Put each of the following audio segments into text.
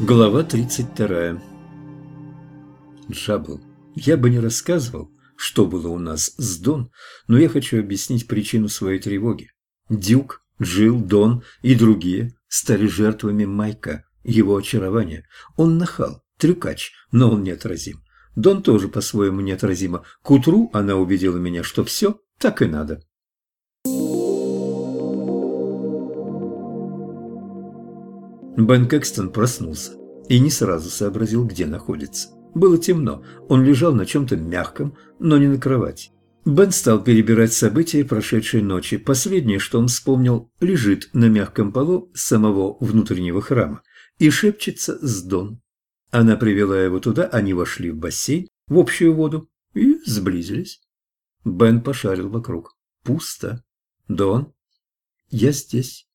Глава 32 Джабл, я бы не рассказывал, что было у нас с Дон, но я хочу объяснить причину своей тревоги. Дюк, Джилл, Дон и другие стали жертвами Майка, его очарования. Он нахал, трюкач, но он неотразим. Дон тоже по-своему неотразима. К утру она убедила меня, что все так и надо. Бен Кэкстон проснулся и не сразу сообразил, где находится. Было темно, он лежал на чем-то мягком, но не на кровати. Бен стал перебирать события прошедшей ночи. Последнее, что он вспомнил, лежит на мягком полу самого внутреннего храма и шепчется с Дон. Она привела его туда, они вошли в бассейн, в общую воду и сблизились. Бен пошарил вокруг. Пусто. Дон, я здесь.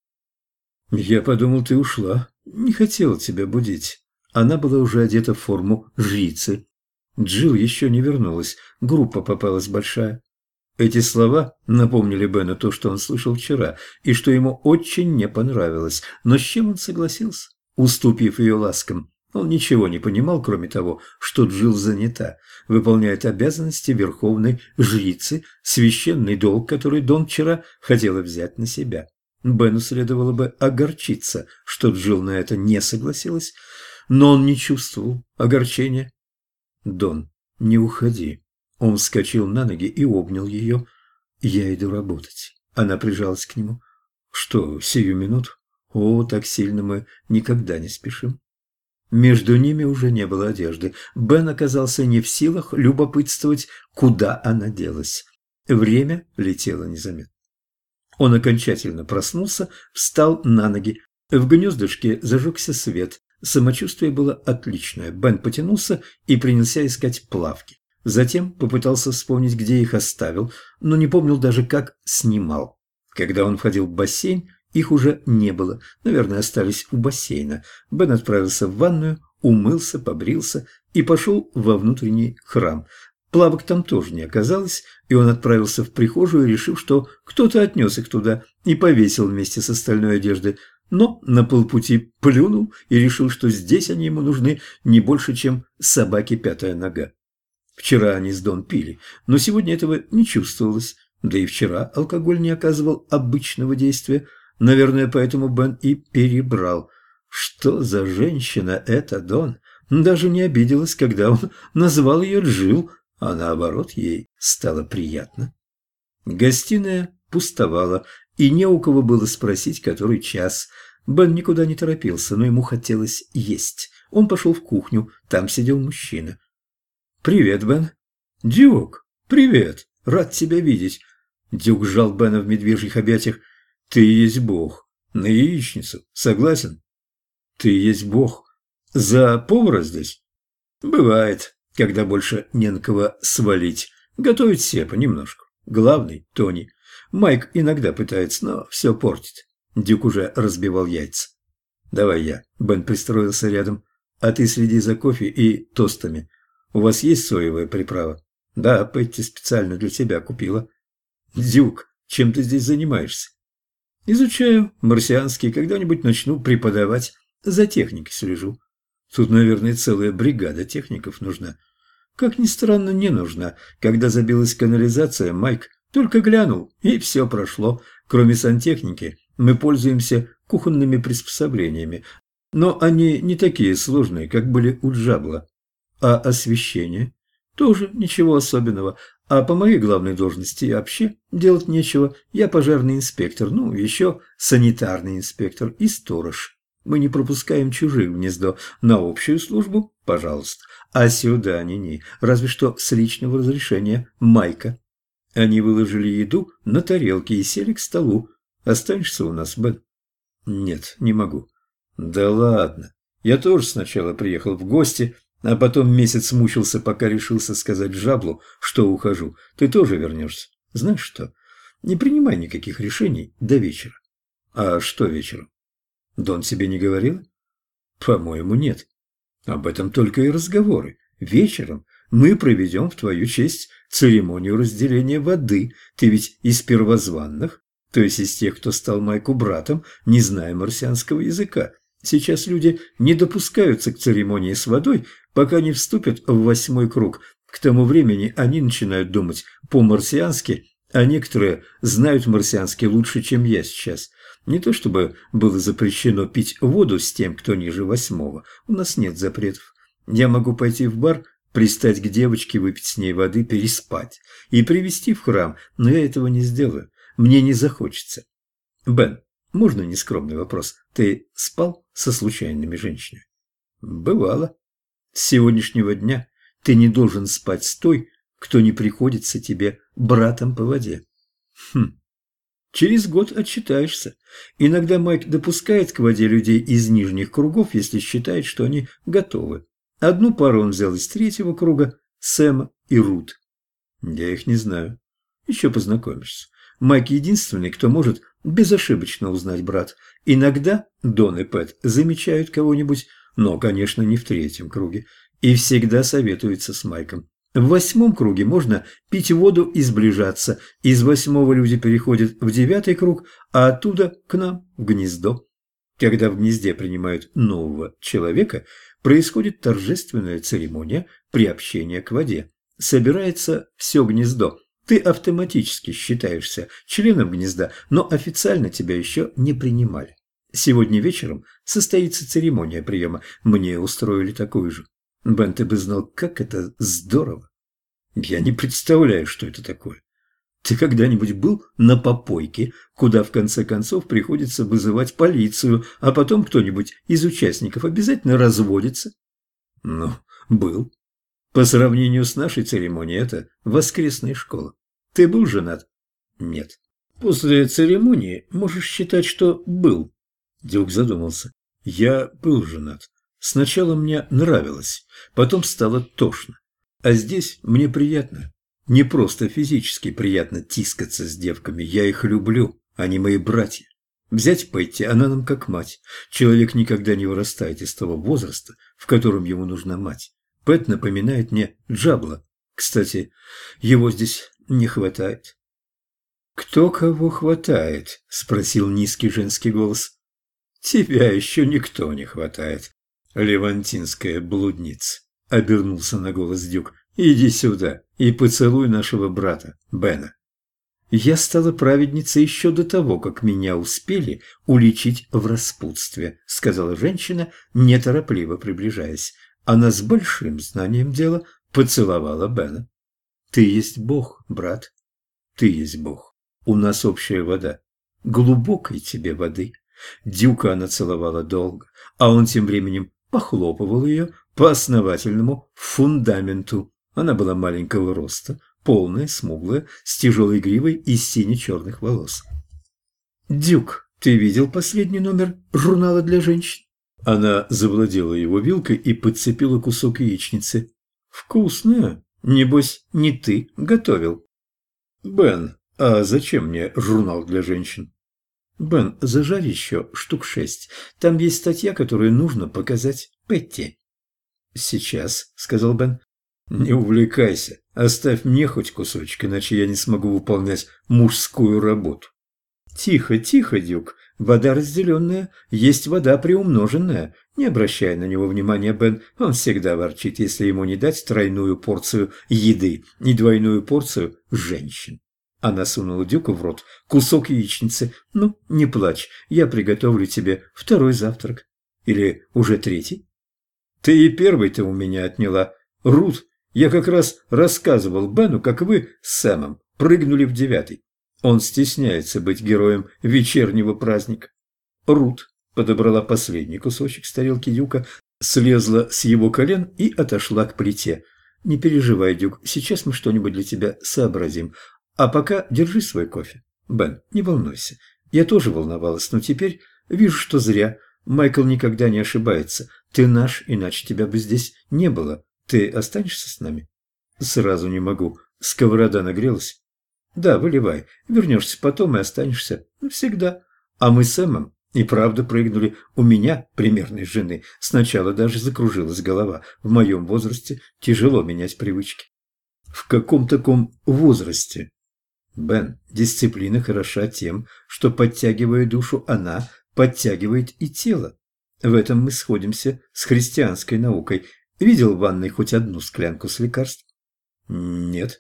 Я подумал, ты ушла. Не хотел тебя будить. Она была уже одета в форму жрицы. Джилл еще не вернулась, группа попалась большая. Эти слова напомнили Бену то, что он слышал вчера, и что ему очень не понравилось. Но с чем он согласился, уступив ее ласкам? Он ничего не понимал, кроме того, что Джилл занята, выполняет обязанности верховной жрицы, священный долг, который Дон вчера хотела взять на себя. Бену следовало бы огорчиться, что Джилл на это не согласилась, но он не чувствовал огорчения. «Дон, не уходи». Он вскочил на ноги и обнял ее. «Я иду работать». Она прижалась к нему. «Что, сию минуту? О, так сильно мы никогда не спешим». Между ними уже не было одежды. Бен оказался не в силах любопытствовать, куда она делась. Время летело незаметно. Он окончательно проснулся, встал на ноги. В гнездышке зажегся свет. Самочувствие было отличное. Бен потянулся и принялся искать плавки. Затем попытался вспомнить, где их оставил, но не помнил даже, как снимал. Когда он входил в бассейн, их уже не было. Наверное, остались у бассейна. Бен отправился в ванную, умылся, побрился и пошел во внутренний храм. Плавок там тоже не оказалось, и он отправился в прихожую, решив, что кто-то отнес их туда и повесил вместе с остальной одеждой. Но на полпути плюнул и решил, что здесь они ему нужны не больше, чем собаке пятая нога. Вчера они с Дон пили, но сегодня этого не чувствовалось. Да и вчера алкоголь не оказывал обычного действия. Наверное, поэтому Бен и перебрал. Что за женщина эта Дон? Даже не обиделась, когда он назвал ее Джил, а наоборот ей стало приятно. Гостиная пустовала, и не у кого было спросить, который час. Бен никуда не торопился, но ему хотелось есть. Он пошел в кухню, там сидел мужчина. «Привет, Бен». «Дюк, привет, рад тебя видеть». Дюк сжал Бена в медвежьих объятиях. «Ты есть бог. На яичницу. Согласен?» «Ты есть бог. За повара здесь?» «Бывает когда больше не на кого свалить. Готовить все понемножку. Главный – Тони. Майк иногда пытается, но все портит. Дюк уже разбивал яйца. «Давай я». Бен пристроился рядом. «А ты следи за кофе и тостами. У вас есть соевая приправа?» «Да, Петти специально для тебя купила». «Дюк, чем ты здесь занимаешься?» «Изучаю марсианский, когда-нибудь начну преподавать. За техникой слежу. Тут, наверное, целая бригада техников нужна. Как ни странно, не нужна. Когда забилась канализация, Майк только глянул, и все прошло. Кроме сантехники, мы пользуемся кухонными приспособлениями, но они не такие сложные, как были у Джабла. А освещение? Тоже ничего особенного. А по моей главной должности вообще делать нечего. Я пожарный инспектор, ну, еще санитарный инспектор и сторож. Мы не пропускаем чужих гнездо. На общую службу – пожалуйста. А сюда ни-ни, разве что с личного разрешения Майка. Они выложили еду на тарелки и сели к столу. Останешься у нас, Бен? Нет, не могу. Да ладно. Я тоже сначала приехал в гости, а потом месяц мучился, пока решился сказать Жаблу, что ухожу. Ты тоже вернешься. Знаешь что? Не принимай никаких решений до вечера. А что вечером? Дон тебе не говорил? По-моему, нет. Об этом только и разговоры. Вечером мы проведем в твою честь церемонию разделения воды. Ты ведь из первозванных, то есть из тех, кто стал Майку братом, не зная марсианского языка. Сейчас люди не допускаются к церемонии с водой, пока не вступят в восьмой круг. К тому времени они начинают думать по-марсиански, а некоторые знают марсианский лучше, чем я сейчас. Не то чтобы было запрещено пить воду с тем, кто ниже восьмого. У нас нет запретов. Я могу пойти в бар, пристать к девочке, выпить с ней воды, переспать и привести в храм, но я этого не сделаю. Мне не захочется. Бен, можно нескромный вопрос? Ты спал со случайными женщинами? Бывало. С сегодняшнего дня ты не должен спать с той, кто не приходится тебе братом по воде. Хм. Через год отчитаешься. Иногда Майк допускает к воде людей из нижних кругов, если считает, что они готовы. Одну пару он взял из третьего круга, Сэма и Рут. Я их не знаю. Еще познакомишься. Майк единственный, кто может безошибочно узнать брат. Иногда Дон и Пэт замечают кого-нибудь, но, конечно, не в третьем круге, и всегда советуются с Майком. В восьмом круге можно пить воду и сближаться. Из восьмого люди переходят в девятый круг, а оттуда к нам, в гнездо. Когда в гнезде принимают нового человека, происходит торжественная церемония приобщения к воде. Собирается все гнездо. Ты автоматически считаешься членом гнезда, но официально тебя еще не принимали. Сегодня вечером состоится церемония приема. Мне устроили такую же. Бен, ты бы знал, как это здорово. Я не представляю, что это такое. Ты когда-нибудь был на попойке, куда в конце концов приходится вызывать полицию, а потом кто-нибудь из участников обязательно разводится? Ну, был. По сравнению с нашей церемонией, это воскресная школа. Ты был женат? Нет. После церемонии можешь считать, что был. Дюк задумался. Я был женат. Сначала мне нравилось, потом стало тошно. А здесь мне приятно. Не просто физически приятно тискаться с девками. Я их люблю, они мои братья. Взять Петти, она нам как мать. Человек никогда не вырастает из того возраста, в котором ему нужна мать. Пэт напоминает мне Джабла. Кстати, его здесь не хватает. «Кто кого хватает?» – спросил низкий женский голос. «Тебя еще никто не хватает. «Левантинская блудница», — обернулся на голос Дюк. «Иди сюда и поцелуй нашего брата, Бена». Я стала праведницей еще до того, как меня успели уличить в распутстве, сказала женщина, неторопливо приближаясь. Она с большим знанием дела поцеловала Бена. Ты есть Бог, брат. Ты есть Бог. У нас общая вода. Глубокой тебе воды. Дюка она целовала долго, а он тем временем похлопывал ее по основательному фундаменту. Она была маленького роста, полная, смуглая, с тяжелой гривой из сине-черных волос. «Дюк, ты видел последний номер журнала для женщин?» Она завладела его вилкой и подцепила кусок яичницы. «Вкусная. Небось, не ты готовил?» «Бен, а зачем мне журнал для женщин?» «Бен, зажарь еще штук шесть. Там есть статья, которую нужно показать Петти». «Сейчас», — сказал Бен. «Не увлекайся. Оставь мне хоть кусочек, иначе я не смогу выполнять мужскую работу». «Тихо, тихо, Дюк. Вода разделенная. Есть вода приумноженная. Не обращай на него внимания, Бен. Он всегда ворчит, если ему не дать тройную порцию еды и двойную порцию женщин». Она сунула Дюку в рот кусок яичницы. «Ну, не плачь, я приготовлю тебе второй завтрак. Или уже третий?» «Ты и первый-то у меня отняла. Рут, я как раз рассказывал Бену, как вы с Сэмом прыгнули в девятый. Он стесняется быть героем вечернего праздника». Рут подобрала последний кусочек с тарелки Дюка, слезла с его колен и отошла к плите. «Не переживай, Дюк, сейчас мы что-нибудь для тебя сообразим. А пока держи свой кофе. Бен, не волнуйся. Я тоже волновалась, но теперь вижу, что зря. Майкл никогда не ошибается. Ты наш, иначе тебя бы здесь не было. Ты останешься с нами? Сразу не могу. Сковорода нагрелась. Да, выливай. Вернешься потом и останешься. Навсегда. А мы с Эмом и правда прыгнули. У меня, примерной жены, сначала даже закружилась голова. В моем возрасте тяжело менять привычки. В каком таком возрасте? Бен, дисциплина хороша тем, что, подтягивая душу, она подтягивает и тело. В этом мы сходимся с христианской наукой. Видел в ванной хоть одну склянку с лекарств? Нет.